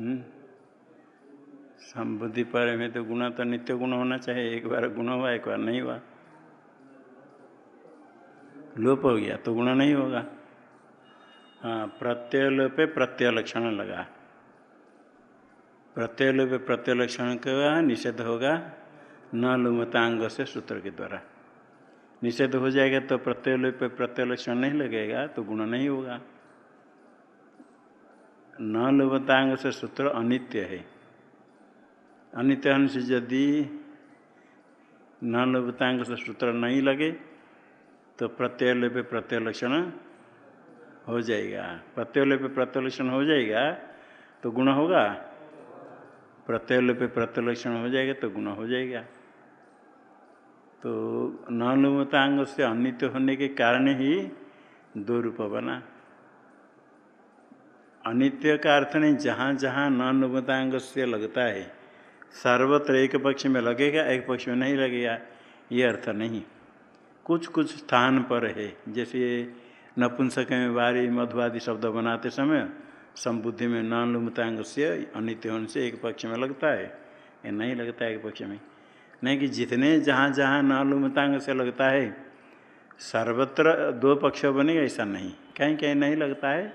हम्म। संबुद्धि पर में तो गुण तो नित्य गुण होना चाहिए। एक बार गुण हुआ, एक बार नहीं हुआ। लोप हो गया तो गुण नहीं होगा। हाँ प्रत्यय लोपे प्रत्यय लक्षण लगा। प्रत्यय लोपे प्रत्यय लक्षण का निषेध होगा। न लुमतांग से सूत्र के द्वारा। निषेध हो जाएगा तो प्रत्यय लोपे प्रत्यय लक्षण नहीं लगेगा तो गुण नहीं होगा। न लुमतांग से सूत्र अनित्य है। अनित्य होने यदि न लुमतांग से सूत्र नहीं लगे तो प्रत्यय लोपे प्रत्यय लक्षण हो जाएगा। प्रत्यय लोपे प्रत्यय लक्षण हो जाएगा तो गुण होगा। प्रत्यय लोपे प्रत्यय लक्षण हो जाएगा तो गुण हो जाएगा। तो नलुमतांग से अनित्य होने के कारण ही दो रूप बना। अनित्य का अर्थ नहीं जहाँ जहाँ नलुमतांग से लगता है, सर्वत्र एक पक्ष में लगेगा, एक पक्ष में नहीं लगेगा, ये अर्थ नहीं। कुछ कुछ स्थान पर है, जैसे नपुंसक में वारी, मधुवादी शब्द बनाते समय संबुद्धि में न लुमतांग से अनित्य होने से एक पक्ष में लगता है, ये नहीं लगता है एक पक्ष में। नहीं कि जितने जहाँ जहाँ न लुमतांग से लगता है, सर्वत्र दो पक्ष बनेगा, ऐसा नहीं। कहीं कहीं नहीं लगता है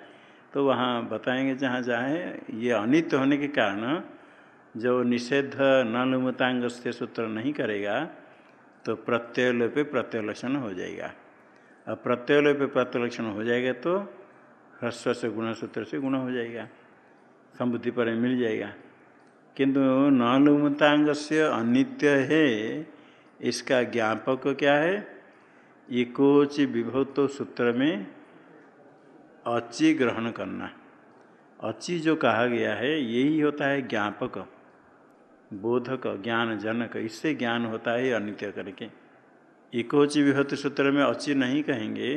तो वहाँ बताएँगे जहाँ जहाँ है, ये अनित्य होने के कारण जो निषेध न लुमतांग से सूत्र नहीं करेगा तो प्रत्यय लोपे प्रत्यय लक्षण हो जाएगा। और प्रत्यय लोपे प्रत्यय लक्षण हो जाएगा तो ह्रस्व से गुण सूत्र से गुण हो जाएगा, संबुद्धि पर मिल जाएगा। किंतु न लुमतांग से अनित्य है, इसका ज्ञापक क्या है? इकोच विभुत्व सूत्र में अचि ग्रहण करना अचि जो कहा गया है, यही होता है ज्ञापक, बोधक ज्ञान जनक इससे ज्ञान होता है अनित्य करके। इकोचि विभूति सूत्र में अचि नहीं कहेंगे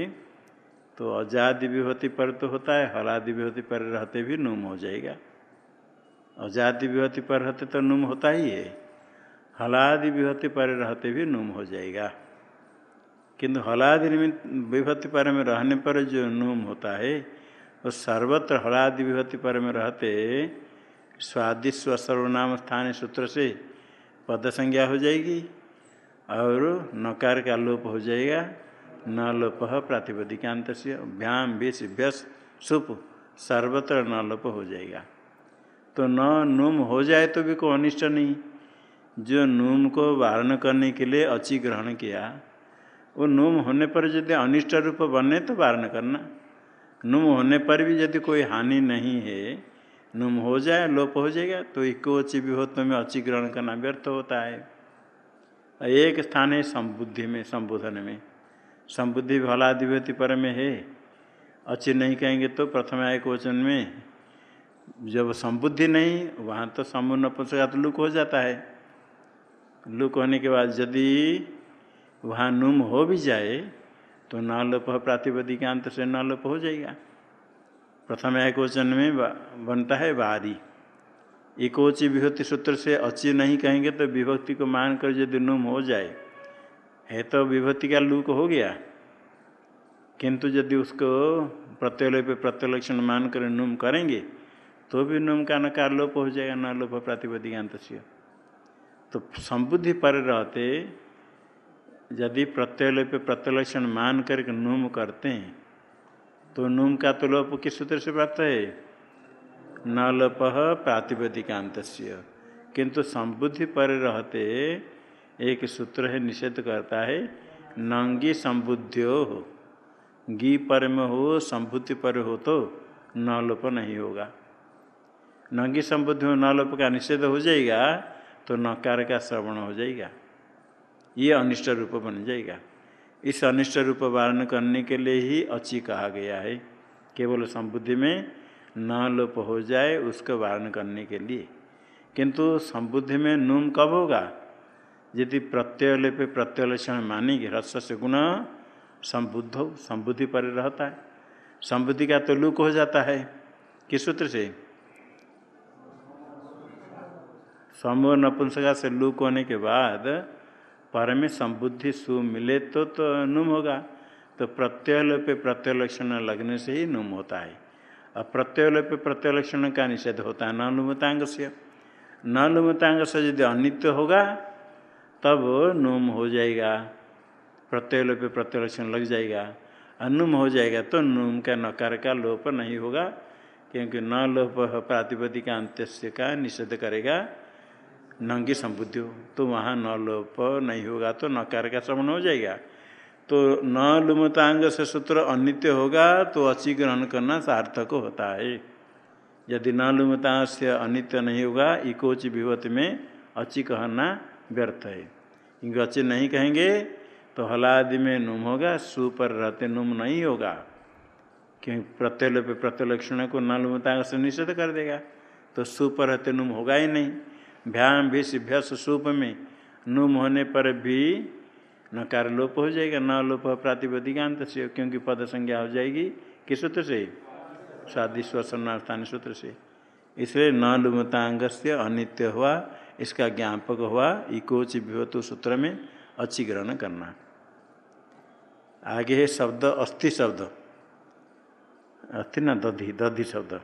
तो अजादि विभूति पर तो होता है हलादि विभूति पर रहते भी नुम हो जाएगा। अजादि विभूति पर रहते तो नुम होता ही है। हलादि विभूति पर रहते भी नुम हो जाएगा। किंतु हलादि निमित्त विभूति पर में रहने पर जो नुम होता है, वो सर्वत्र हलादि विभूति पर में रहते स्वादिस्व सर्वनाम स्थान सूत्र से पद संज्ञा हो जाएगी और नकार का लोप हो जाएगा। न लोप प्रातिपदिकांत से भ्याम विष व्यस सुप, सर्वत्र न लोप हो जाएगा। तो न नुम हो जाए तो भी कोई अनिष्ट नहीं। जो नूम को वारण करने के लिए अचि ग्रहण किया, वो नूम होने पर यदि अनिष्ट रूप बने तो वारण करना। नुम होने पर भी यदि कोई हानि नहीं है, नुम हो जाए, लोप हो जाएगा तो इको अचि विभूत्व में अचि ग्रहण करना व्यर्थ होता है। एक स्थान है संबुद्धि में, संबोधन में। संबुद्धि भलाधिपति पर में है। अच्छी नहीं कहेंगे तो प्रथम आय क्वेश्चन में जब संबुद्धि नहीं, वहाँ तो समूह नपुंसक लुक हो जाता है। लुक होने के बाद यदि वहाँ नुम हो भी जाए तो नालोप प्रातिपदिकांत से नालोप हो जाएगा। प्रथम एक वचन में बनता है बारी इकोचि विभक्ति सूत्र से अचि नहीं कहेंगे तो विभक्ति को मानकर यदि नुम हो जाए, है तो विभक्ति का लूक हो गया। किंतु यदि उसको प्रत्यय पे प्रत्यलक्षण मानकर नुम करेंगे तो भी नुम का नकार लोप हो जाएगा, न लोप प्रातिपदिकांत तो संबुद्धि पर रहते, यदि प्रत्यय पे प्रत्यलक्षण मान कर नुम करते हैं तो नुम का तो लोप किस सूत्र से प्राप्त है? न लोप प्रातिपदिकांत किंतु संबुद्धि पर रहते, एक सूत्र है निषेध करता है, नंगी संबुद्धियो हो, गी पर में हो, संबुद्धि पर हो तो न लोप नहीं होगा। नंगी संबुद्धि में न लोप का निषेध हो जाएगा तो नकार का श्रवण हो जाएगा। ये अनिष्ट रूप बन जाएगा। इस अनिष्ट रूप वारण करने के लिए ही अचि कहा गया है। केवल संबुद्धि में न लोप हो जाए, उसको वारण करने के लिए। किंतु संबुद्धि में नूम कब होगा? यदि प्रत्यय लेपे प्रत्यय लक्षण मानेंगे रस से गुण संबुद्ध हो, संबुद्धि पर रहता है। संबुद्धि का तो लुक हो जाता है। किस सूत्र से? समूह नपुंसका से लुक होने के बाद पर में संबुद्धि सु मिले तो तो नुम होगा। तो प्रत्यय पे प्रत्यय लक्षण लगने से ही नुम होता है। और प्रत्यय पे प्रत्यय लक्षण का निषेध होता है। न लुमतांग से न लुमतांग से यदि अनित्य होगा, तब नुम हो जाएगा। प्रत्यय पे प्रत्यय लक्षण लग जाएगा। अनुम हो जाएगा तो नुम का नकार का लोप नहीं होगा, क्योंकि न लोप प्रातिपदिक अंत्य का निषेध करेगा। नंगी संबुद्धि हो तो वहाँ न लोप नहीं होगा तो नकार का श्रवण हो जाएगा। तो न लुमतांग से सूत्र अनित्य होगा तो अची ग्रहण करना सार्थक होता है। यदि न लुमतांग से अनित्य नहीं होगा, इकोच विभूति में अची कहना व्यर्थ है। क्योंकि अची नहीं कहेंगे तो हलादि में नुम होगा सु पर रहते नुम नहीं होगा। क्योंकि प्रत्यय पे प्रत्यलक्षण को न लुमतांग से निषेध कर देगा तो सु पर रहते नुम होगा ही नहीं। भ्याम भीष भ्यस सूप में। नुम होने पर भी नकार लोप हो जाएगा न लोप प्रातिपदिकांत से, क्योंकि पद संज्ञा हो जाएगी किस सूत्र से? स्वादि स्वसन्नास्थानी सूत्र से। इसलिए न लुमतांग से अनित्य हुआ, इसका ज्ञापक हुआ, इकोच विभतु सूत्र में अच्छी ग्रहण करना। आगे है शब्द, अस्थि शब्द। अस्थि ना दधि दधि शब्द।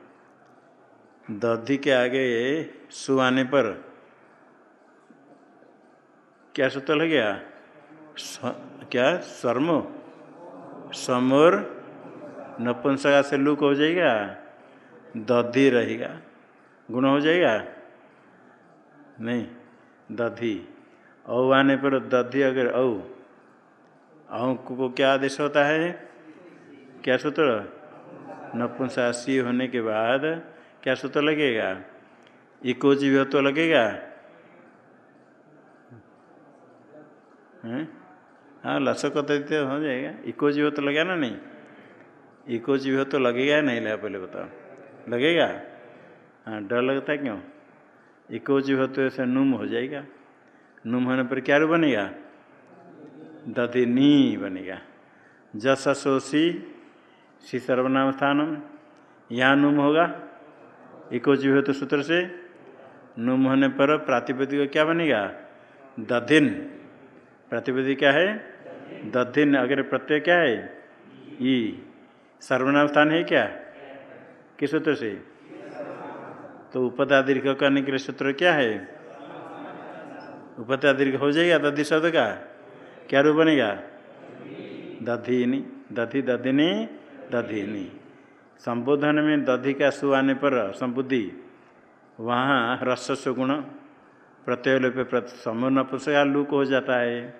दधि के आगे सु आने पर क्या सूत्र लग गया? क्या? स्वर्म समोर नपुंसका से लुक हो जाएगा, दधि रहेगा। गुण हो जाएगा? नहीं, दधि। औ आने पर दधि अगर औ औ को क्या आदेश होता है? क्या सूत्र? नपुंसासी होने के बाद क्या सूत्र लगेगा? इको जीव तो लगेगा? हाँ? लसक तो हो जाएगा। इको जीव तो लगेगा ना नहीं? इको जीव तो लगेगा नहीं लगा पहले बताओ। लगेगा? हाँ डर लगता है क्यों? इको जीव तो ऐसे नुम हो जाएगा। नुम होने पर क्या रू बनेगा? दधिनी बनेगा। जस सोसी सी सर्वनाम स्थानम यहाँ नुम होगा। इको जीव तो सूत्र से। नुम होने पर प्रातिपदिक क्या बनेगा? दधिन। प्रतिपदिक क्या है? दधिन। अगर प्रत्यय क्या है? ई। सर्वनाम स्थान है क्या? किस सूत्र से? तो उपदा दीर्घ करने के लिए सूत्र क्या है? उपदा दीर्घ हो जाएगा दधि शब्द का। क्या रूप बनेगा? दधिनी। दधि, दधिनी दधिनी। संबोधन में दधि का सु आने पर संबुद्धि। वहाँ रस गुण प्रत्यय पे समूह नपुंसका लुक हो जाता है।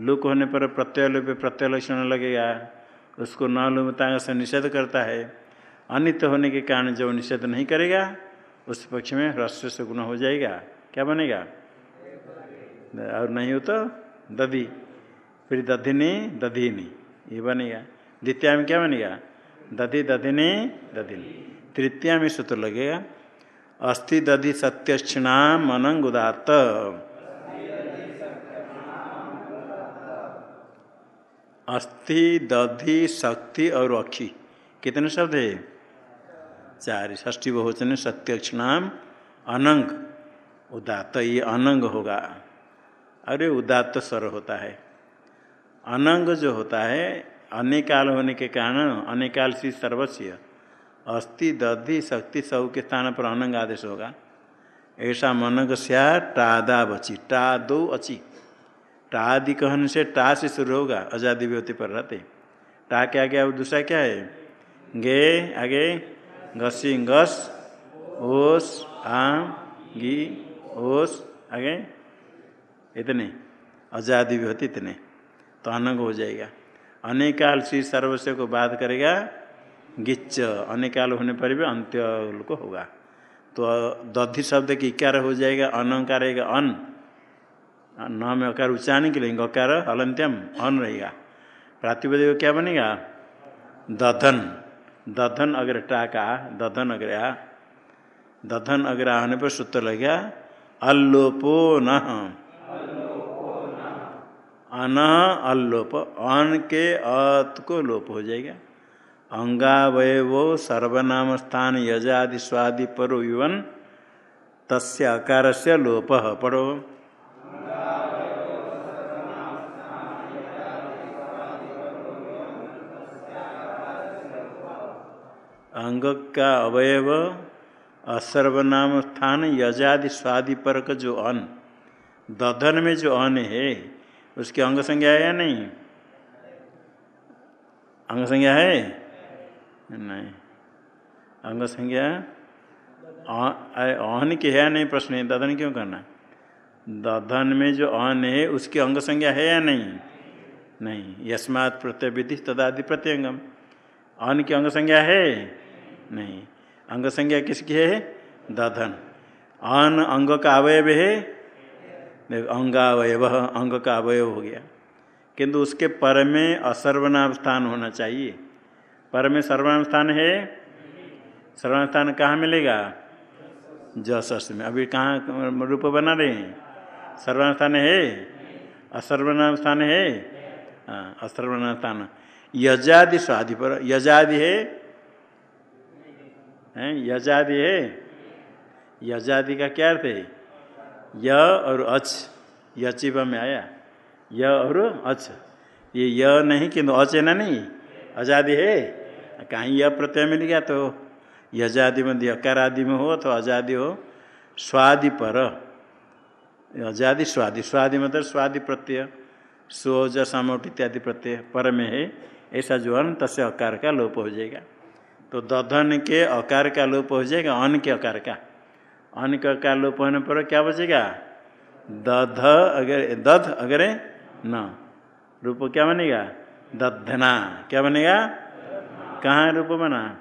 लुक होने पर प्रत्यय पे प्रत्यय लक्षण लगेगा। उसको न लुमता से निषेध करता है। अनित्य होने के कारण जब निषेध नहीं करेगा, उस पक्ष में ह्रस्व से गुण हो जाएगा। क्या बनेगा? और नहीं हो तो दधि। फिर दधिनी दधिनी, ये बनेगा। द्वितीय में क्या बनेगा? दधि, दधिनी दधिनी। तृतीया में सूत्र लगेगा। अस्थि दधि सत्यक्षणाम अनंग उदात अस्थि दधि शक्ति और अक्षी कितने शब्द है? चार। ष्ठी बहुवचन सत्यक्षणाम अनंग। उदात ये अनंग होगा। अरे उदात स्वर होता है। अनंग जो होता है, अनेकाल होने के कारण, अनेकाल सी सर्वस्व। अस्थि, दधि, शक्ति सब के स्थान पर अनंग आदेश होगा। ऐसा मनंग स्या, टादा बची। टा दो अची। टादि कहन से टा से शुरू होगा, आज़ादी व्यक्ति पर रहते। टा के आगे अब दूसरा क्या है? गे, आगे, घसी, घस, ओस, आम, गी, ओस, आगे, इतने। आज़ादी होती इतने। तो अनंग हो जाएगा। अनेकाल सी सर्वस्व को बात करेगा गिच्च, अनेकाल होने पर भी अंत्य को होगा। तो दधि शब्द की इकार हो जाएगा, अनकार रहेगा, अन। न में अकार उच्चारण के लिए अकार हलंत्यम अन रहेगा। प्रातिपदिक क्या बनेगा? दधन। दधन अगर टाका दधन अगर आ, दधन अगर आने पर सूत्र लग गया अल्लोपो न अन अल्लोप, अन के अत को लोप हो जाएगा। अंगावयवो सर्वनाम स्थान यजादि स्वादि पर युवन तस्य अकार से लोप पढ़ो अंग का अवयव असर्वनाम स्थान यजादि स्वादि पर का जो अन। दधन में जो अन है, उसकी अंग संज्ञा है या नहीं? अंग संज्ञा है? नहीं। अंग संज्ञा अहन की है या नहीं प्रश्न? है दधन क्यों करना दधन में जो अहन है, उसकी अंग संज्ञा है या नहीं? नहीं। यस्मात् प्रत्यय विधि तदादि प्रत्यंगम। अन की अंग संज्ञा है? नहीं। अंग संज्ञा किसकी है? दधन अन अंग का अवयव है? अंगावयव, अंग का अवयव हो गया। किंतु उसके पर में असर्वनाम स्थान होना चाहिए। पर में सर्वनाम स्थान है। सर्वनाम स्थान कहाँ मिलेगा? जस में अभी कहाँ रूप बना रहे हैं? सर्वनाम स्थान है? असर्वनाम है? हाँ असर्वनाम यजादि स्वादि पर यजादि है? हैं? यजादि है? यजादि का क्या अर्थ है? य और अच यचिव में आया। य और अच ये य नहीं किंतु अच है ना नहीं? आज़ादी है? कहीं यह प्रत्यय मिल गया तो यजादि में यकार आदि में हो तो आज़ादी हो। स्वादि पर। आज़ादी स्वादि स्वादि मतलब स्वादि प्रत्यय, सोज, समोट इत्यादि प्रत्यय पर में है। ऐसा जो अन, तस्य अकार का लोप हो जाएगा। तो दधन के अकार का लोप हो जाएगा, अन के अकार का। अन के अकार लोप होने पर क्या बचेगा दध अगर दध अगर न। रूप क्या बनेगा? दधना क्या बनेगा? कहाँ रूप बना?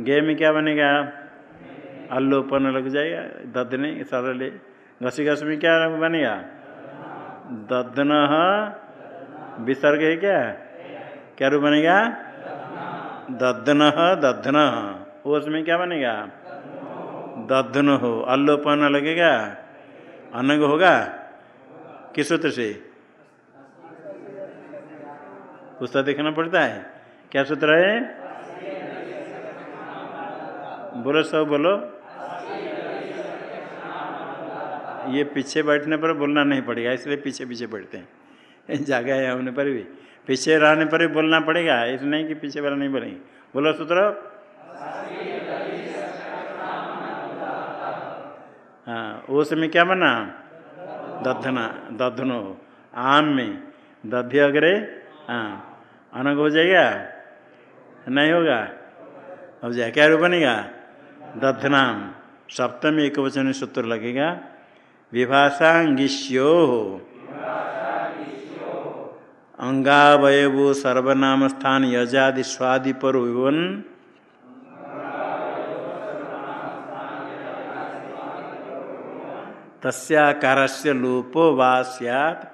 गे में क्या बनेगा? अल्लोपन लग जाएगा दधने सरल घसी घस में क्या बनेगा? दधन विसर्ग है क्या? क्या रूप बनेगा? दधन दधन उसमें क्या बनेगा? दधन हो। अल्लोपन लगेगा? अनग होगा? किस सूत्र से? पुस्तक देखना पड़ता है। क्या सूत्र है? बोलो सब बोलो। ये पीछे बैठने पर बोलना नहीं पड़ेगा, इसलिए पीछे पीछे बैठते हैं। जगह है होने पर भी। पीछे रहने पर भी बोलना पड़ेगा इस नहीं कि पीछे वाला नहीं बोलेंगे। बोलो सूत्र। हाँ उस में क्या बना? दधना, दधनो। आम में। दध्य अगरे। हाँ। अनग हो जाएगा? नहीं होगा? हो जाए। क्या रूप बनेगा? दधनाम। सप्तमी एक वचन सूत्र लगेगा। विभाषांगिष्यो अंगावयवो सर्वनाम स्थान यजादि स्वादि पर विवन तस्कार से लोपो वा सैत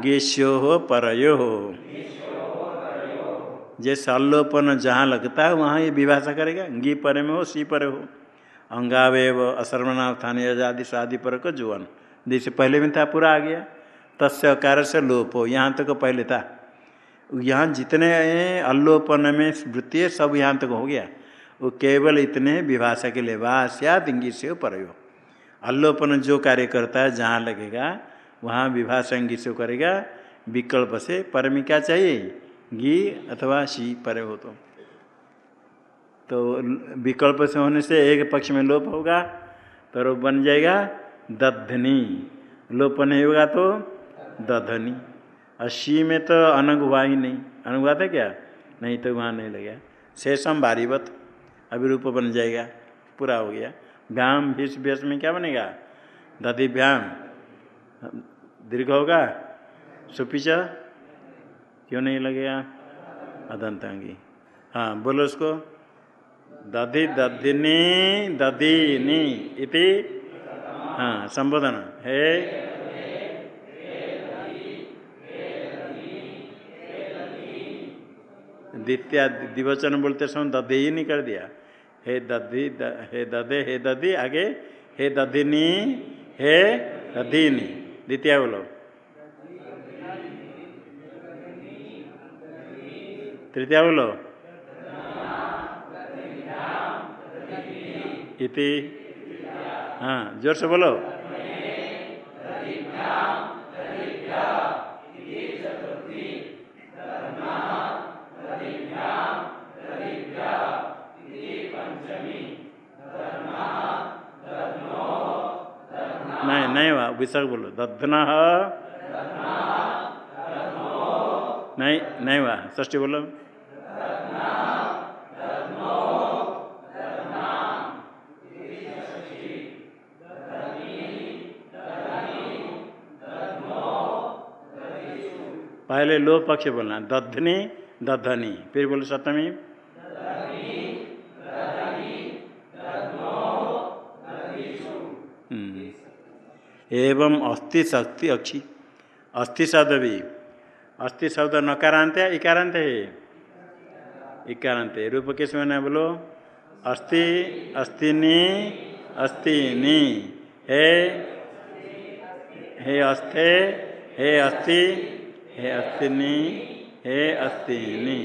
गेश्यो हो परयो हो जैसे अल्लोपन जहाँ लगता है, वहाँ ये विभाषा करेगा। गी परे में हो, सी परे हो। अंगावयव असर्वनाम स्थान आदि स्वादि पर को जुवन जैसे पहले में था, पूरा आ गया। तस्य कार्य से लोप। हो यहाँ तक तो पहले था। यहाँ जितने अल्लोपन में वृत्ति सब यहाँ तक तो हो गया। वो केवल इतने विभाषा के लिए। वाह सियात इंगित से परयो अल्लोपन जो कार्य करता है, जहाँ लगेगा वहाँ विभाषा इंगित से करेगा, विकल्प से पर में क्या चाहिए? घी अथवा शी परे हो तो। तो विकल्प से होने से एक पक्ष में लोप होगा तो रूप बन जाएगा दधनी लोप नहीं होगा तो दधनी। और में तो अनग हुआ ही नहीं। अनग हुआ था क्या? नहीं तो वहाँ नहीं लगेगा। शेषम बारीवत अभिरूप बन जाएगा, पूरा हो गया। व्याम, भीष भीष में क्या बनेगा? दधि व्याम दीर्घ होगा? सुपिच? क्यों नहीं लगेगा? अदंतांगी। हाँ बोलो उसको। दधि दधिनी दधिनी इति। हाँ संबोधन। है द्वितीय दिवचन बोलते समय दधे ही नहीं कर दिया। हे दधि हे दधे हे दधि आगे। हे दधिनी हे दधिनी द्वितीय बोलो। तृतीया बोलो। इति। हाँ ज़ोर से बोलो। विसर्ग बोलो। दधन नहीं नहीं हुआ। ष्टी बोलो। पहले लो पक्ष बोलना। दधनी दधनी। फिर बोलो सप्तमी। एवं अस्थि शक्ति अक्षी अस्थि शब्द भी। अस्थि शब्द नकारांत है, इकारांत है? इकारांत है। रूप किसमें बोलो? अस्थि अस्तिनी अस्तिनी। हे हे अस्थे हे अस्थि हे अस्तिनी हे अस्तिनी।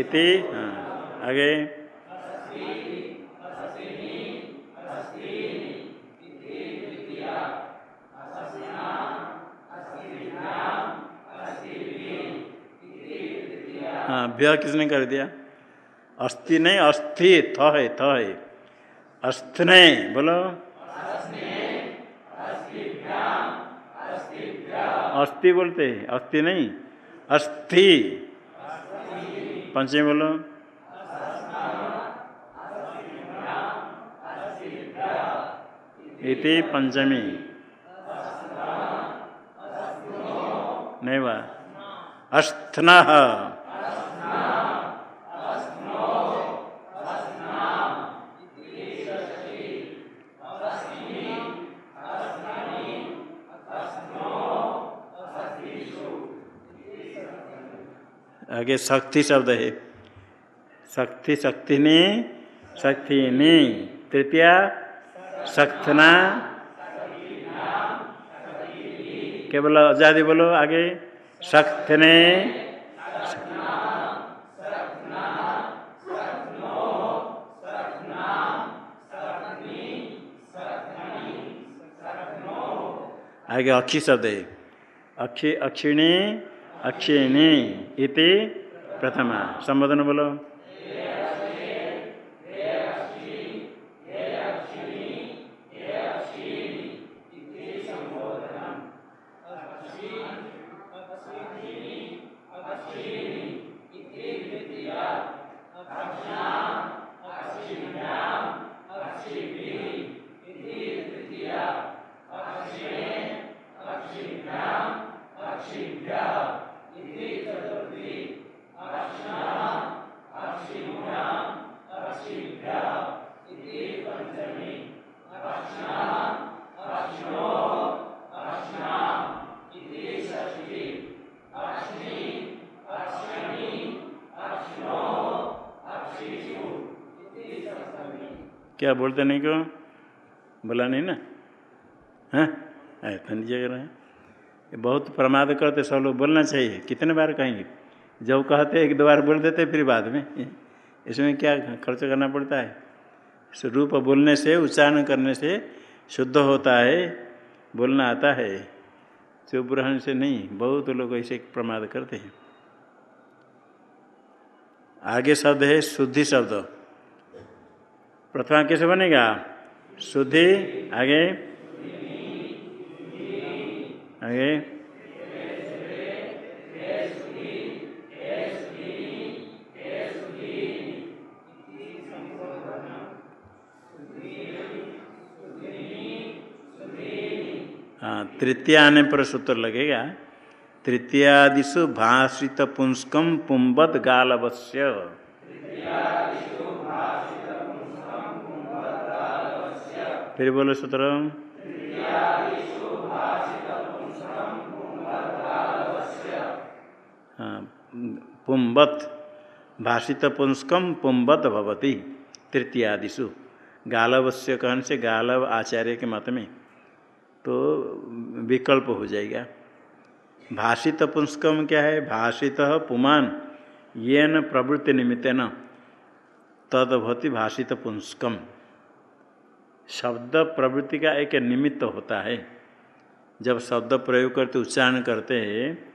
इति हाँ आगे। व्य किसने कर दिया? अस्थि नहीं, अस्थि थ है थ है अस्थ नहीं, बोलो। अस्थि बोलते अस्थि नहीं। अस्थि। पंचमी बोलो। इति पंचमी। नहीं हुआ। अस्थन। आगे शक्ति शब्द है। शक्ति शक्ति ने शक्ति ने, तृतीया, शक्तना केवल आज़ादी बोलो आगे। शक्तने, आगे अक्षी शब्द है। अक्षी, अक्षिणी अक्षिणी, इति प्रथमा संबोधन बोलो। बोलते नहीं क्यों बोला, नहीं ना। हाँ? ऐसा नहीं जगह रहे बहुत प्रमाद करते सब लोग, बोलना चाहिए। कितने बार कहेंगे? जब कहते, एक दो बार बोल देते, फिर बाद में। इसमें क्या खर्च करना पड़ता है? रूप बोलने से, उच्चारण करने से शुद्ध होता है, बोलना आता है। चुप रहने से नहीं, बहुत लोग ऐसे प्रमाद करते हैं। आगे शब्द है, शुद्धि शब्द। प्रथमा कैसे बनेगा? शुद्धि, आगे। आगे। हाँ तृतीय आने पर सूत्र लगेगा। तृतीयादिशु भाषित पुंस्कम पुंबत गालवश्य फिर बोलो सूत्र हाँ पुंबत भाषित पुंस्कम पुंबत भवती तृतीयादिशु गालवस्य कहन से गालव आचार्य के मत में तो विकल्प हो जाएगा। भाषित पुंस्कम क्या है? भाषित पुमान ये न प्रवृत्ति निमित्त न तदभवती भाषित पुंस्कम शब्द प्रवृत्ति का एक निमित्त होता है। जब शब्द प्रयोग करते, उच्चारण करते हैं,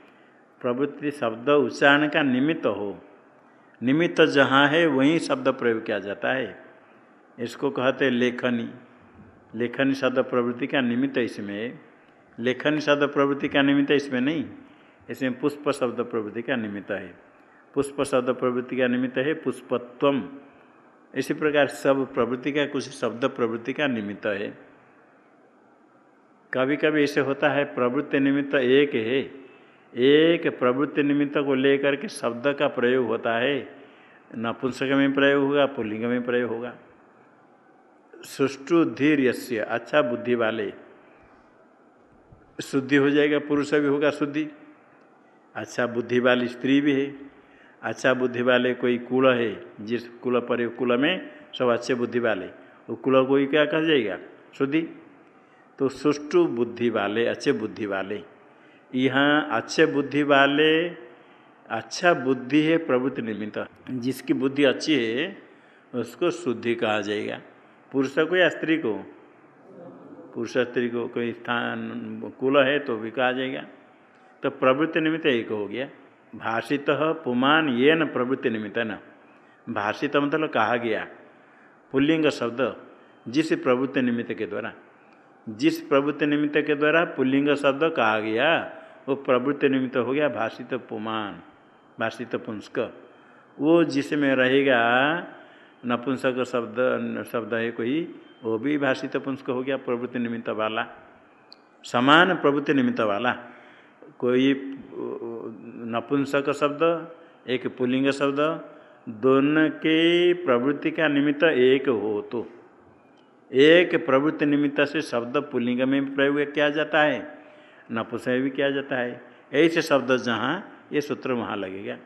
प्रवृत्ति शब्द उच्चारण का निमित्त हो। निमित्त जहाँ है, वहीं शब्द प्रयोग किया जाता है। इसको कहते लेखनी। लेखनी शब्द प्रवृत्ति का निमित्त इसमें। लेखनी शब्द प्रवृत्ति का निमित्त इसमें नहीं। इसमें पुष्प शब्द प्रवृत्ति का निमित्त है। पुष्प शब्द प्रवृत्ति का निमित्त है पुष्पत्वम। इसी प्रकार सब प्रवृत्ति का, कुछ शब्द प्रवृत्ति का निमित्त है। कभी कभी ऐसे होता है, प्रवृत्ति निमित्त एक है। एक प्रवृत्ति निमित्त को लेकर के शब्द का प्रयोग होता है। नपुंसक में प्रयोग होगा पुलिंग में प्रयोग होगा। सुष्टु यश्य अच्छा बुद्धि वाले। शुद्धि हो जाएगा, पुरुष भी होगा शुद्धि। अच्छा बुद्धि वाली स्त्री भी है। अच्छा बुद्धि वाले कोई कुल है, जिस कुल पर कुल में सब अच्छे बुद्धि वाले वो कुल को ही क्या कहा जाएगा? शुद्धि। तो सुष्टु बुद्धि वाले अच्छे बुद्धि वाले यहाँ अच्छे बुद्धि वाले अच्छा बुद्धि है प्रभुत्व निमित्त। जिसकी बुद्धि अच्छी है, उसको शुद्धि कहा जाएगा। पुरुष को या स्त्री को? पुरुष स्त्री को कोई स्थान, कुल है तो भी कहा जाएगा। तो प्रवृत्ति निमित्त एक हो गया। भाषित पुमान ये न प्रवृत्ति निमित्त न भाषित मतलब कहा गया। पुल्लिंग शब्द, जिस प्रवृत्ति निमित्त के द्वारा। जिस प्रवृत्ति निमित्त के द्वारा पुल्लिंग शब्द कहा गया, वो प्रवृत्ति निमित्त हो गया भाषित पुमान, भाषित पुंस्क। वो जिसमें रहेगा नपुंसक शब्द शब्द है कोई, वो भी भाषित पुंस्क हो गया प्रवृत्ति निमित्त वाला। समान प्रवृत्ति निमित्त वाला। कोई नपुंसक शब्द, एक पुलिंग शब्द, दोनों के प्रवृत्ति का निमित्त एक हो तो। एक प्रवृत्ति निमित्त से शब्द पुलिंग में प्रयोग किया जाता है, नपुंसक भी किया जाता है। ऐसे शब्द जहाँ ये सूत्र वहाँ लगेगा।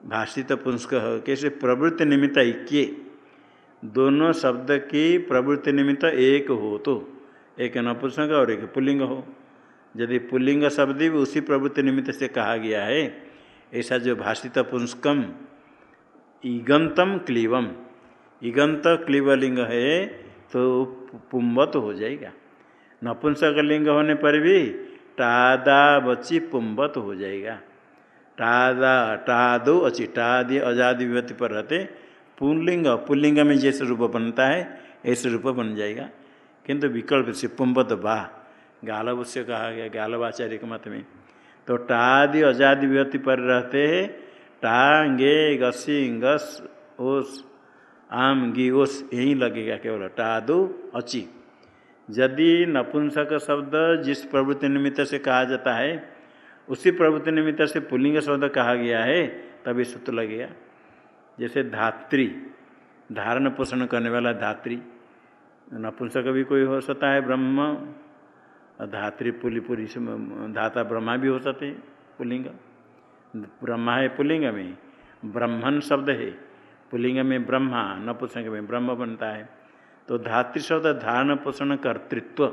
भाषित पुंस्क कैसे प्रवृत्ति निमित्त ऐक्य। दोनों शब्द की प्रवृत्ति निमित्त एक हो तो एक नपुंसक और एक पुलिंग हो। यदि पुल्लिंग शब्द भी उसी प्रवृत्ति निमित्त से कहा गया है, ऐसा जो भाषित पुंस्कम ईगंतम क्लीवम ईगंत क्लीवलिंग है तो पुम्बत हो जाएगा। नपुंसक लिंग होने पर भी टादा बची पुम्बत हो जाएगा। टादा, टादो अची, टादि आज़ादी विभूति पर रहते पुल्लिंग पुल्लिंग में जैसे रूप बनता है, ऐसे रूप बन जाएगा। किंतु विकल्प से पुम्बत बा। गालव से कहा गया गालवाचार्य के मत में। तो टादि आज़ादी विभूति पर रहते टांगे, गसी, गस, ओस, आम, गी, ओस, यही लगेगा केवल, टादु, अची। यदि नपुंसक शब्द जिस प्रवृत्ति निमित्त से कहा जाता है, उसी प्रवृत्ति निमित्त से पुलिंग शब्द कहा गया है, तभी सूत्र लगेगा। जैसे धात्री, धारण पोषण करने वाला धात्री, नपुंसक भी कोई हो सकता है, ब्रह्म धात्री पुली पुरी धाता ब्रह्मा भी हो सकते पुलिंग। ब्रह्मा है पुलिंग में, ब्रह्मन शब्द है। पुलिंग में ब्रह्मा नपुंसक में ब्रह्म बनता है। तो धात्री शब्द धारण पोषण कर्तृत्व,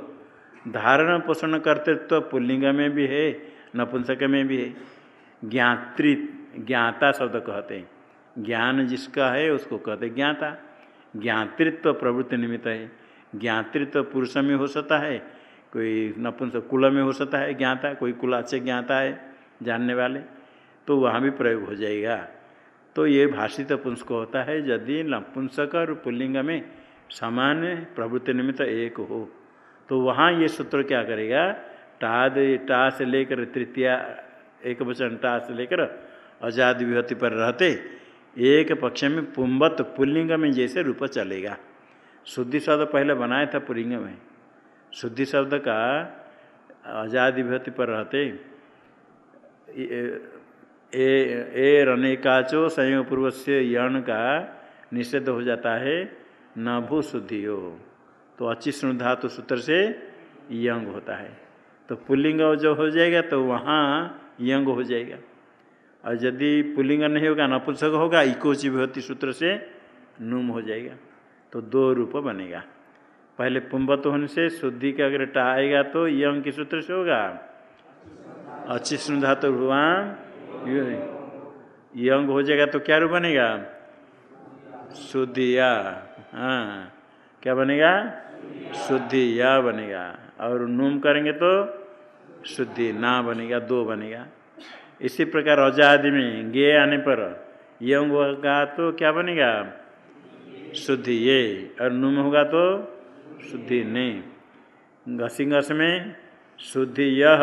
धारण पोषण कर्तृत्व पुल्लिंग में भी है नपुंसक में भी है। ज्ञात्री, ज्ञाता शब्द कहते हैं। ज्ञान जिसका है उसको कहते ज्ञाता। ज्ञातृत्व प्रवृत्ति निमित्त है। ज्ञातृत्व पुरुष में हो सकता है कोई नपुंसक कुल में हो सकता है ज्ञाता, कोई कुल अच्छे ज्ञाता है, जानने वाले तो वहाँ भी प्रयोग हो जाएगा। तो ये भाषित पुंसक होता है, यदि नपुंसक और पुल्लिंग में सामान्य प्रवृत्ति निमित्त एक हो तो वहाँ ये सूत्र क्या करेगा? टाद, टा से लेकर तृतीया, एक वचन टा से लेकर आज़ाद विभूति पर रहते, एक पक्ष में पुम्बत पुल्लिंग में जैसे रूप चलेगा। शुद्धि शब्द पहले बनाया था पुलिंग में। शुद्धि शब्द का आज़ाद विभूति पर रहते। ए ए रनेकाचो संयोग पूर्व से यण का निषेध हो जाता है, न भू शुद्धि हो तो अच्छी धातु सूत्र से यंग होता है। तो पुलिंग जो हो जाएगा तो वहाँ यंग हो जाएगा। और यदि पुल्लिंग नहीं होगा, नपुंसक होगा, इकोची विभूति सूत्र से नुम हो जाएगा। तो दो रूप बनेगा। पहले पुंबत होने से शुद्धि का अगर टा आएगा तो यंग के सूत्र से होगा। अच्छी सुधा तो भगवान यंग हो जाएगा तो क्या रूप बनेगा? शुद्धि या हाँ। क्या बनेगा? शुद्धि या बनेगा। और नूम करेंगे तो शुद्धि, ना बनेगा, दो बनेगा। इसी प्रकार रजा आदि में गे आने पर यंग होगा तो क्या बनेगा? शुद्धि ये और नूम होगा तो शुद्धि नहीं। घसी घस में शुद्धि यह।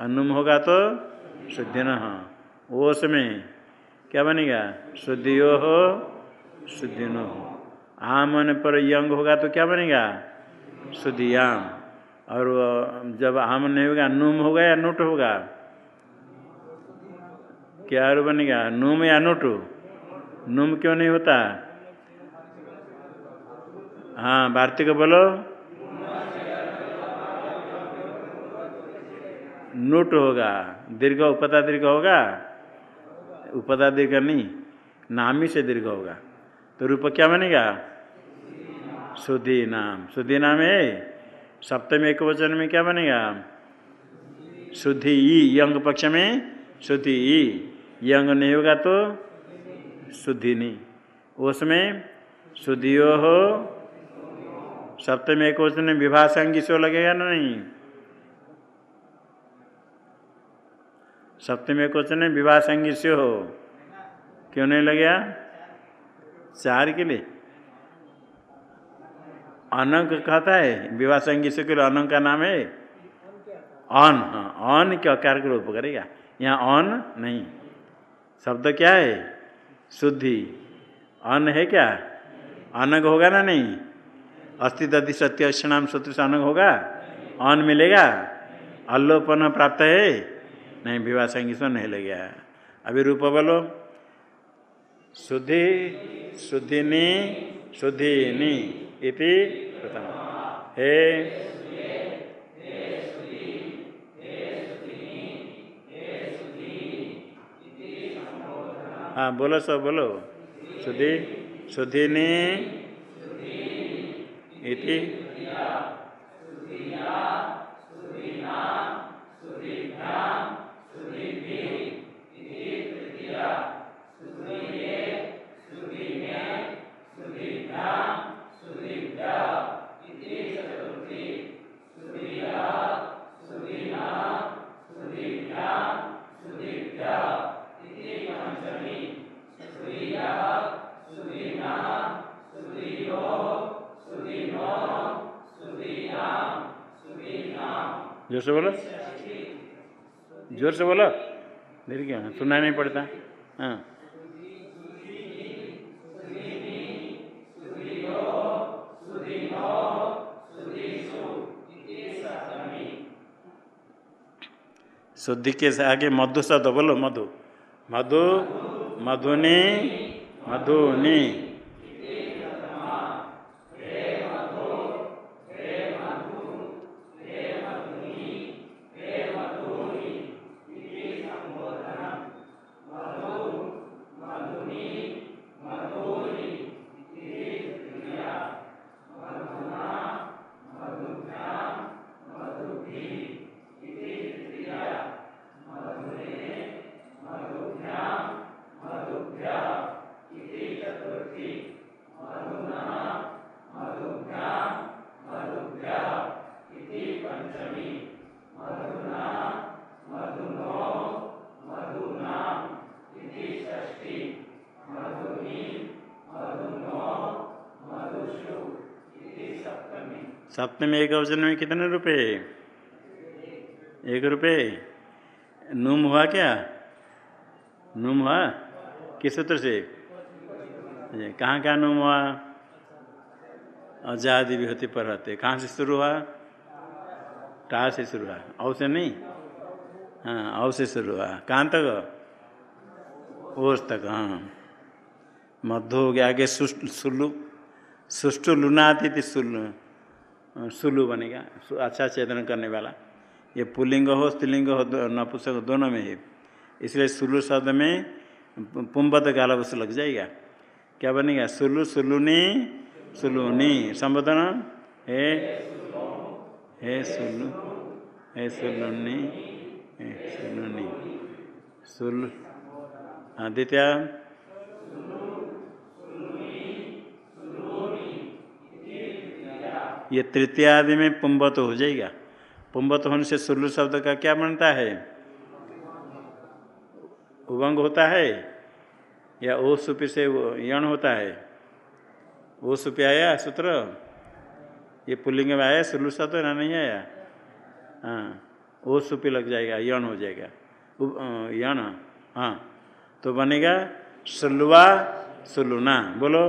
अनुम होगा तो शुद्धि न ओस में क्या बनेगा? शुद्धि यो हो, शुद्धि न हो। आम होने पर यंग होगा तो क्या बनेगा? शुद्धि आम। और जब आम नहीं होगा, नुम होगा या नुट होगा? क्या और बनेगा? नुम या नुट? नुम क्यों नहीं होता? हाँ भारती को बोलो। नुट होगा। दीर्घ उपता दीर्घ होगा। उपता दीर्घ नहीं, नामी से दीर्घ होगा। तो रूप क्या बनेगा? सुधी नाम सुधी नाम है? सप्तमी एक वचन में क्या बनेगा? शुद्धि ई, यंग पक्ष में शुद्धि ई। यंग नहीं होगा तो शुद्धि नहीं। उसमें शुद्धियो हो सप्तमी एक वचन विवाह संगी से लगेगा ना नहीं? सप्तमी एक वचन विवाह संगी से हो, क्यों नहीं लगेगा? चार के लिए। अनंक कहता है, विवाह संगीत से के अनंक का नाम है? अन हाँ अन के अकार के रूप करेगा। यहाँ अन नहीं। शब्द क्या है? शुद्धि। अन है क्या? अनग होगा ना नहीं? अस्ति दधि सत्य अक्षणाम सूत्र से अनग होगा? अन मिलेगा? अल्लोपन प्राप्त है? नहीं, विवाह संगीत नहीं लगेगा अभी रूप बोलो। शुद्धि, शुद्धिनी शुद्धिनी इति प्रथम। हे हाँ बोलो सब, बोलो। शुद्धि, शुद्धिनी इति ज़ोर से बोलो। ज़ोर से बोलो। देर क्या सुनना नहीं पड़ता। हाँ। शुद्धि के आगे मधु शब्द बोलो, मधु। मधु, मधुनी मधुनी। सप्तमी एक वचन में कितने रुपए? एक रुपये नूम हुआ क्या? नूम हुआ? किस सूत्र से? कहाँ कहाँ नूम हुआ? आज़ादी भी होती पर रहते। कहाँ से शुरू हुआ? टा से शुरू हुआ। औ से नहीं? हाँ औ से शुरू हुआ। कहाँ तक? ओस तक हाँ। मध्य हो गया, आगे सुष्ट सुलु सुष्टु लुनाती थी सुलु। सुलु बनेगा अच्छा चेतन करने वाला। ये पुलिंग हो, स्त्रीलिंग हो नपुसक दोनों में है। इसलिए सुलु शब्द में पुम्बत गालबस लग जाएगा। क्या बनेगा? सुलु, सुलुनी सुलुनी। संबोधन? हे हे सुलु, हे सुलुनी हे सुलुनी। सुल हाँ द्वितीय। ये तृतीय आदि में पुम्बत हो जाएगा। पुम्बत होने से सुल्लु शब्द का क्या बनता है? उभंग होता है या ओ सुपी से यण होता है? ओ सुपी आया सूत्र? ये पुल्लिंग में आया सुल्लू शब्द ना नहीं आया? हाँ ओ सुपी लग जाएगा, यण हो जाएगा। यण हाँ तो बनेगा सुलवा सुलुना बोलो।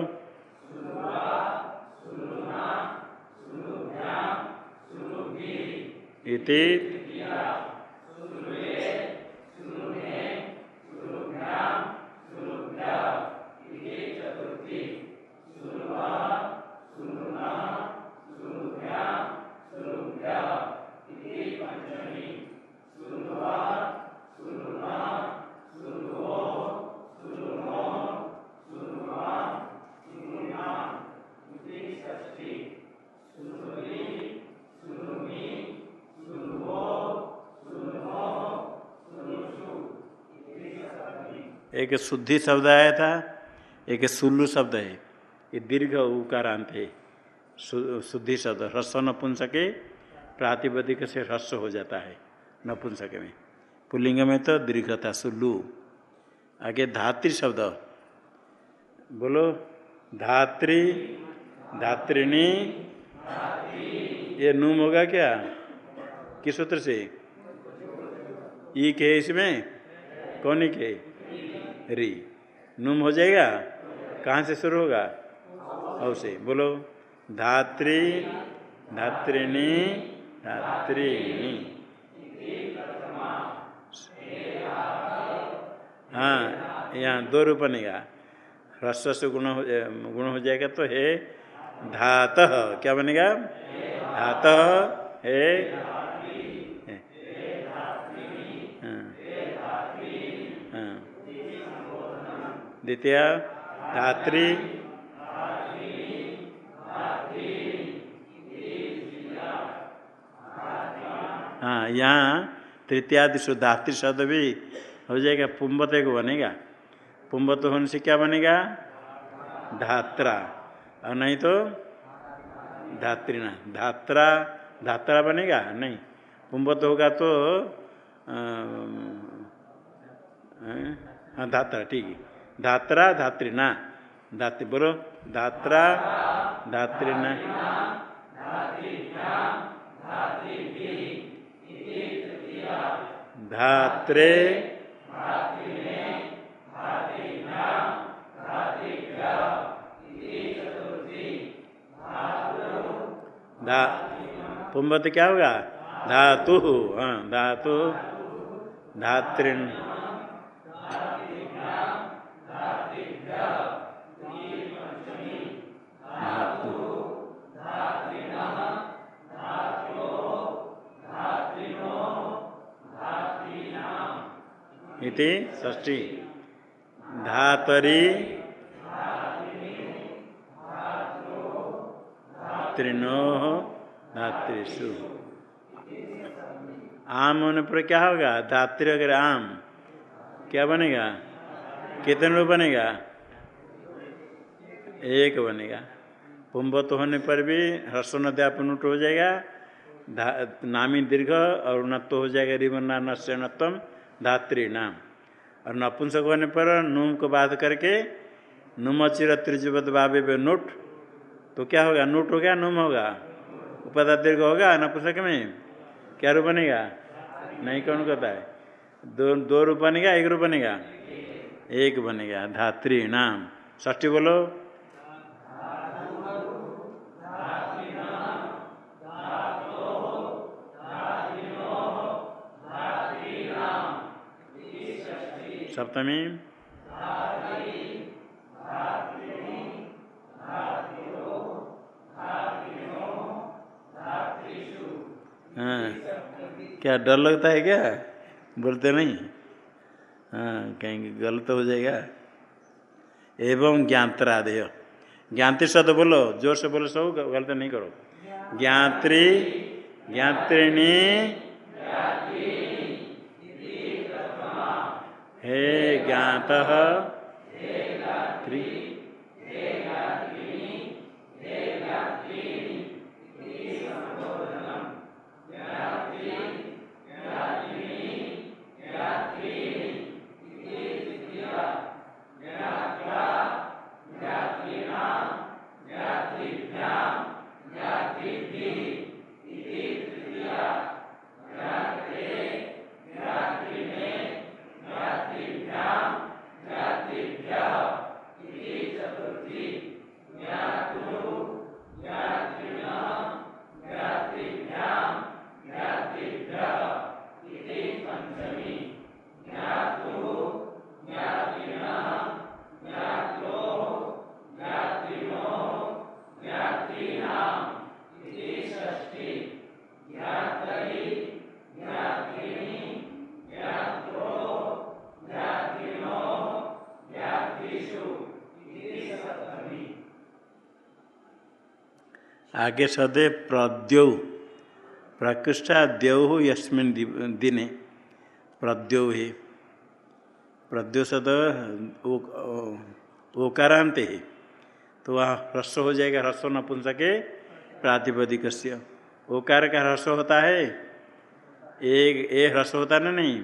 इति एक शुद्धि शब्द आया था, एक सुल्लु शब्द है। ये दीर्घ उकारांत है। शुद्धि शब्द, ह्रस्व नपुंसके प्रातिपदिक से ह्रस्व हो जाता है नपुंसक में। पुल्लिंग में तो दीर्घ था, सुल्लु। आगे धात्री शब्द। बोलो, धात्री, धात्रिणी, ये नूम होगा क्या? किस सूत्र से? ई के इसमें? कौन के? री। नुम हो जाएगा? कहाँ से शुरू होगा? औ से। बोलो। धात्री। धात्रिणी। धात्रिणी। हाँ यहाँ दो रूप बनेगा। ह्रस्व गुण हो गुण हो जाएगा तो हे धात। क्या बनेगा? धात। हे द्वितीय, धात्री। हाँ यहाँ तृतीयादि शुद्ध धात्री शब्द भी हो जाएगा पुम्बत को बनेगा। पुम्बत होने से क्या बनेगा? धात्रा। और नहीं तो धात्री धात्रिना धात्रा। धात्रा बनेगा? नहीं। पुम्बत होगा तो हाँ धात्रा, ठीक है। धात्रा धात्री धात्रिना धात्री बोलो धात्रा धात्रिना धात्रे धा क्या होगा? धातु हाँ धातु धात्रिन इति ष्टी धातरी त्रिनो धातृषु आम होने पर क्या होगा? धात्री अगर आम क्या बनेगा? कितने रूप बनेगा? एक बनेगा। पुम्बत होने पर भी ह्रस्व नद्यापनुट हो जाएगा। नामी दीर्घ और नत्व हो जाएगा। रिवना नश्य नत्वम धात्री नाम। और नपुंसक होने पर नूम को बात करके नुम चिर त्रिजुवत बाबे नोट। तो क्या होगा? नोट हो गया, नुम होगा? उपदा दीर्घ होगा नपुंसक में? क्या रूप बनेगा? नहीं, कौन कहता है? दो दो रूप बनेगा, एक रूप बनेगा? एक बनेगा। धात्री नाम। ष्टी बोलो। सप्तमी। हाँ क्या डर लगता है क्या? बोलते नहीं। हाँ कहेंगे गलत हो जाएगा। एवं ज्ञात्रादेय। ज्ञात्री शब्द बोलो, ज़ोर से बोलो, सब गलत नहीं करो। ज्ञात्री, ज्ञात्रिणी हे ज्ञात आगे सदे प्रद्यौ। प्रकृष्टा द्यौ यस्मिन दिने। प्रद्यौ है। प्रद्यो सद ओकारांत है। तो वहाँ ह्रस्व हो जाएगा, ह्रस्व न पुन सके प्रातिपदिक ओकार का ह्रस्व होता है? एक, ए ह्रस्व होता ना नहीं?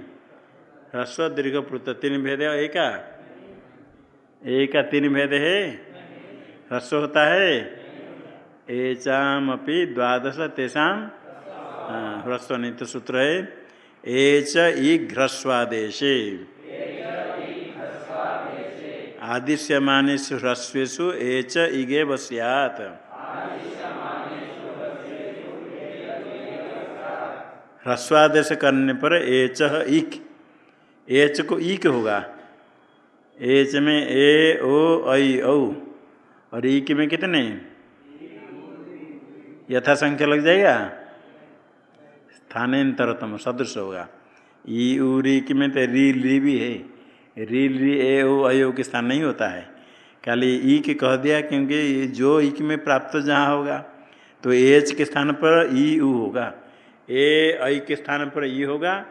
ह्रस्व, दीर्घ प्लुत तीन भेद है, एक? एक का तीन भेद है? ह्रस्व होता है? एचाम अपनी द्वादश तेषाम ह्रस्व सूत्र है एच ई घ्रस्वादेशे आदिश्यमानेषु ह्रस्वेशु एच इगे बस्यात ह्रस्वादेश करने पर एच इक। एच को ईक होगा। एच में ए, ओ, ऐ, औ। और ईक में कितने? यथा संख्या लग जाएगा? स्थानांतरतम, सदृश होगा। ई री में तो री ली भी है। री ली ए ओ अयो के स्थान नहीं होता है। खाली ई के कह दिया क्योंकि जो ई में प्राप्त जहाँ होगा तो एच के स्थान पर ई, उ होगा। ए ऐ के स्थान पर ई होगा,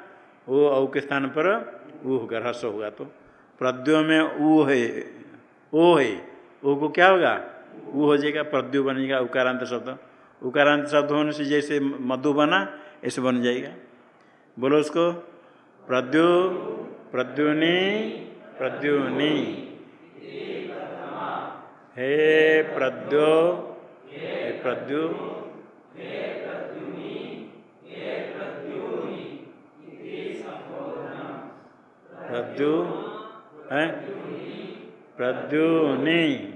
ओ, औ के स्थान पर उ होगा रस होगा तो। प्रद्यो में उ है, ओ है, ओ को क्या होगा? उ हो जाएगा, प्रद्यो बनेगा, उकारांत शब्द। उकारांत शब्द होने से जैसे मधु बना, ऐसे बन जाएगा। बोलो उसको, प्रद्यु, प्रद्युनि प्रद्युनि। हे प्रद्यो, हे प्रद्यु। प्रद्यु, है प्रद्युनि।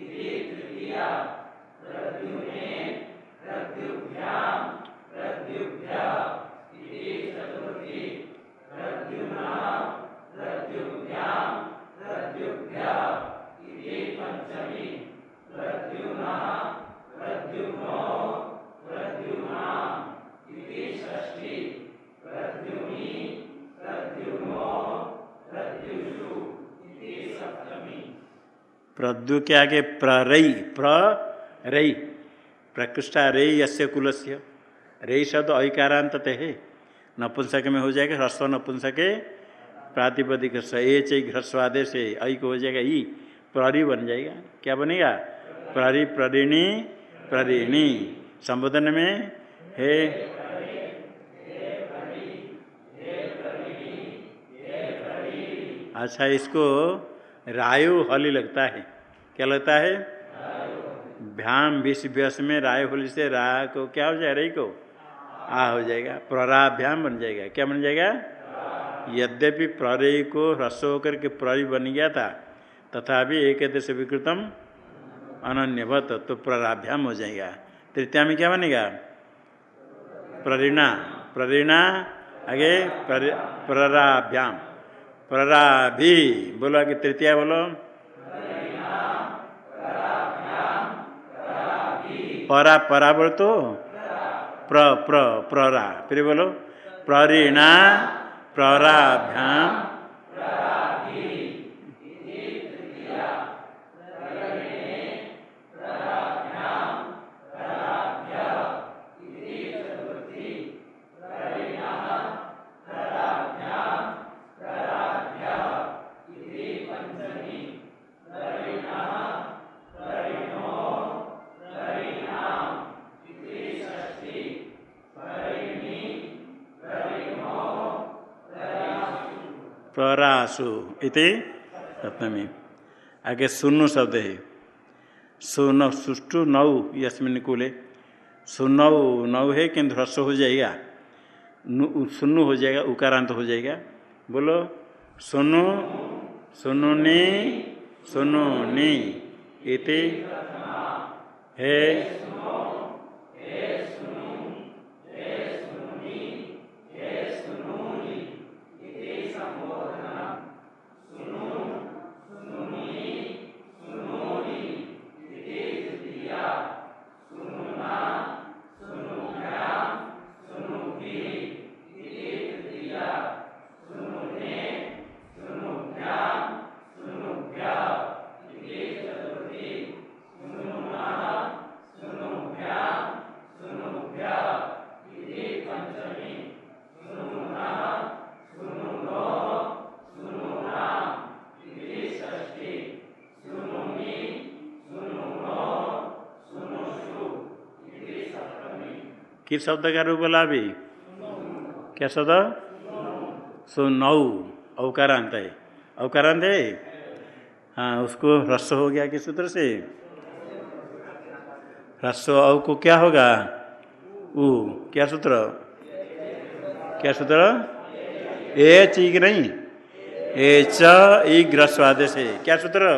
इति तृतीया प्रत्युने प्रत्युभ्याम प्रद्यु के आगे प्ररई प्ररई प्रकृष्टा रे यस्य कुलस्य। रे शब्द ऐकारांत है। नपुंसक में हो जाएगा, ह्रस्व नपुंसक प्रातिपदिक एच ह्रस्वादे से ऐ को हो जाएगा, ई प्रहरी बन जाएगा। क्या बनेगा? प्रहरी प्ररिणी प्ररिणी संबोधन में हे अच्छा इसको रायु हली लगता है। क्या लगता है? भ्याम विष व्यस में राय होली से रा को क्या हो जाएगा रही को? आ हो जाएगा। प्रराभ्याम बन जाएगा। क्या बन जाएगा? यद्यपि प्ररय को ह्रस्व होकर के प्ररी बन गया था, तथापि एक देश विकृतम अनन्यवत तो प्रराभ्याम हो जाएगा। तृतीया में क्या बनेगा? प्ररिणा प्ररिणा आगे प्रराभ्याम। प्रराभि, बोलो आगे तृतीया बोलो। परा परा बोल तो प्र प्र प्ररा फिर बोलो प्ररिणा प्रराभ्याम इति सप्तमी। आगे सुनु शब्द है। सुन सुष्टु नौ यस्मिन कुले। सुनौ नौ है किंतु ह्रस्व हो जाएगा? सुनु हो जाएगा, उकारांत हो जाएगा। बोलो सुनु सुनुनी सुनुनी इति है। किस शब्द का रूप बोला अभी क्या शब्द? सो नौ, अवकारांत है। अवकारांत है? हाँ उसको ह्रस्व हो गया किस सूत्र से? ह्रस्व अव को क्या होगा? उ, क्या सूत्र? क्या सूत्र? ए चीक नहीं? ए च ग्रस्वाद से क्या सूत्र?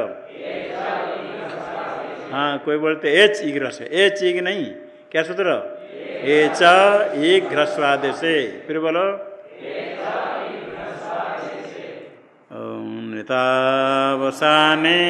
हाँ कोई बोलते एच ई इग्रस ए चीक नहीं? क्या सूत्र? ए एक ग्रस्वाद फिर बोलो। नृतावसाने।